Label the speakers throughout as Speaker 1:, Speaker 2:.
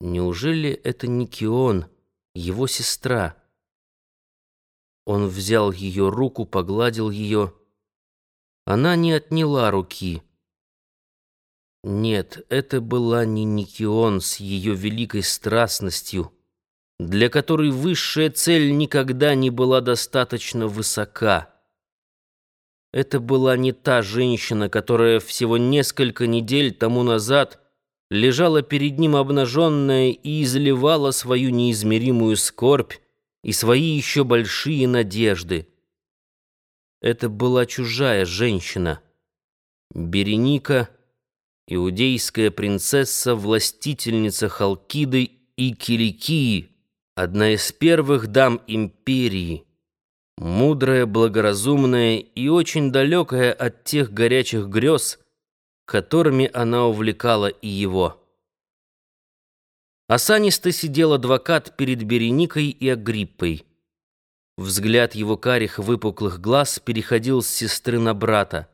Speaker 1: Неужели это не Кион, его сестра? Он взял ее руку, погладил ее. Она не отняла руки. Нет, это была не Никион с ее великой страстностью, для которой высшая цель никогда не была достаточно высока. Это была не та женщина, которая всего несколько недель тому назад лежала перед ним обнаженная и изливала свою неизмеримую скорбь и свои еще большие надежды. Это была чужая женщина. Береника, иудейская принцесса, властительница Халкиды и Киликии, одна из первых дам империи, мудрая, благоразумная и очень далекая от тех горячих грез, которыми она увлекала и его. Осанисто сидел адвокат перед Береникой и Агриппой. Взгляд его карих выпуклых глаз переходил с сестры на брата.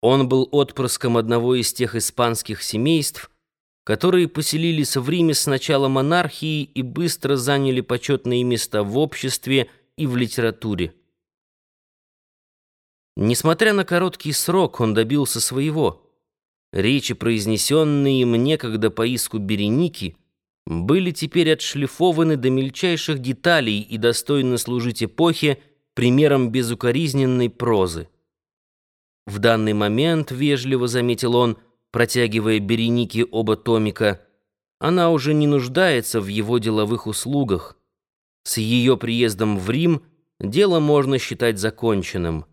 Speaker 1: Он был отпрыском одного из тех испанских семейств, которые поселились в Риме с начала монархии и быстро заняли почетные места в обществе и в литературе. Несмотря на короткий срок, он добился своего. Речи, произнесенные им некогда по иску Береники, были теперь отшлифованы до мельчайших деталей и достойны служить эпохе примером безукоризненной прозы. В данный момент, вежливо заметил он, протягивая Беренике оба томика, она уже не нуждается в его деловых услугах. С ее приездом в Рим дело можно считать законченным.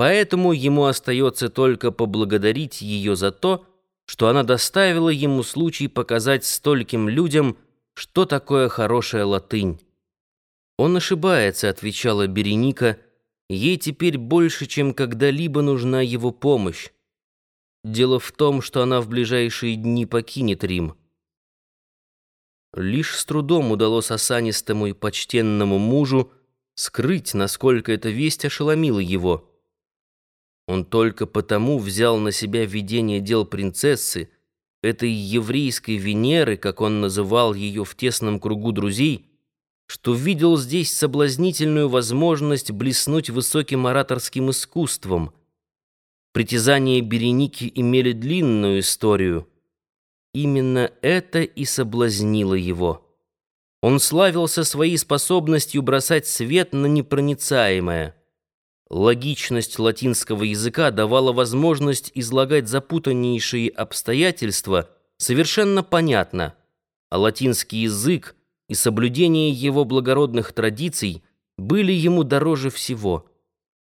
Speaker 1: Поэтому ему остается только поблагодарить ее за то, что она доставила ему случай показать стольким людям, что такое хорошая латынь. «Он ошибается», — отвечала Береника, — «ей теперь больше, чем когда-либо нужна его помощь. Дело в том, что она в ближайшие дни покинет Рим». Лишь с трудом удалось осанистому и почтенному мужу скрыть, насколько эта весть ошеломила его. Он только потому взял на себя ведение дел принцессы, этой еврейской Венеры, как он называл ее в тесном кругу друзей, что видел здесь соблазнительную возможность блеснуть высоким ораторским искусством. Притязания Береники имели длинную историю. Именно это и соблазнило его. Он славился своей способностью бросать свет на непроницаемое — Логичность латинского языка давала возможность излагать запутаннейшие обстоятельства совершенно понятно, а латинский язык и соблюдение его благородных традиций были ему дороже всего.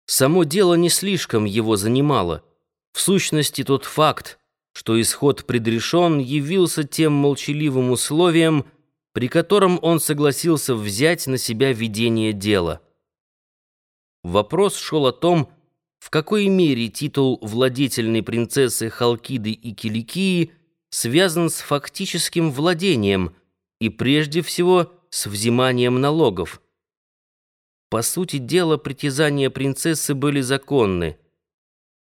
Speaker 1: Само дело не слишком его занимало. В сущности, тот факт, что исход предрешен, явился тем молчаливым условием, при котором он согласился взять на себя ведение дела. Вопрос шел о том, в какой мере титул владетельной принцессы Халкиды и Киликии связан с фактическим владением и прежде всего с взиманием налогов. По сути дела, притязания принцессы были законны.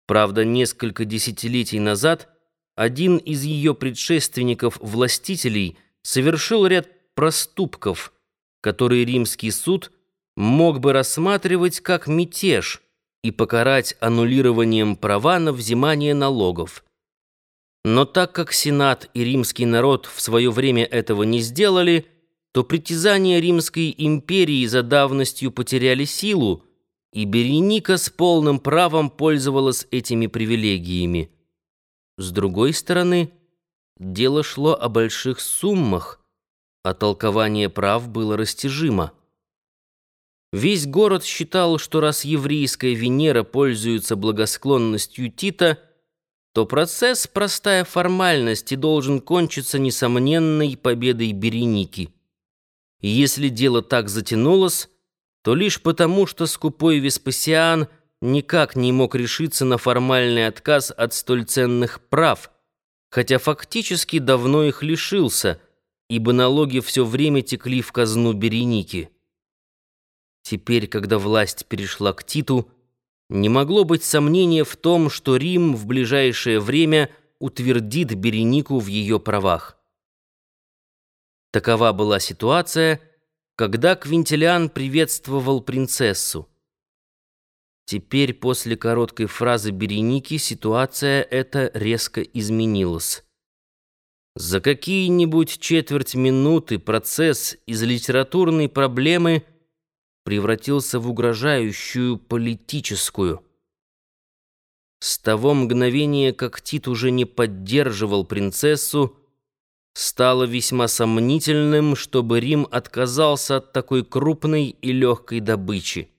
Speaker 1: Правда, несколько десятилетий назад один из ее предшественников-властителей совершил ряд проступков, которые римский суд – мог бы рассматривать как мятеж и покарать аннулированием права на взимание налогов. Но так как Сенат и римский народ в свое время этого не сделали, то притязания Римской империи за давностью потеряли силу, и Береника с полным правом пользовалась этими привилегиями. С другой стороны, дело шло о больших суммах, а толкование прав было растяжимо. Весь город считал, что раз еврейская Венера пользуется благосклонностью Тита, то процесс простая формальность и должен кончиться несомненной победой Береники. И если дело так затянулось, то лишь потому, что скупой Веспасиан никак не мог решиться на формальный отказ от столь ценных прав, хотя фактически давно их лишился, ибо налоги все время текли в казну Береники. Теперь, когда власть перешла к Титу, не могло быть сомнения в том, что Рим в ближайшее время утвердит Беренику в ее правах. Такова была ситуация, когда Квинтилиан приветствовал принцессу. Теперь после короткой фразы Береники ситуация эта резко изменилась. За какие-нибудь четверть минуты процесс из литературной проблемы превратился в угрожающую политическую. С того мгновения, как Тит уже не поддерживал принцессу, стало весьма сомнительным, чтобы Рим отказался от такой крупной и легкой добычи.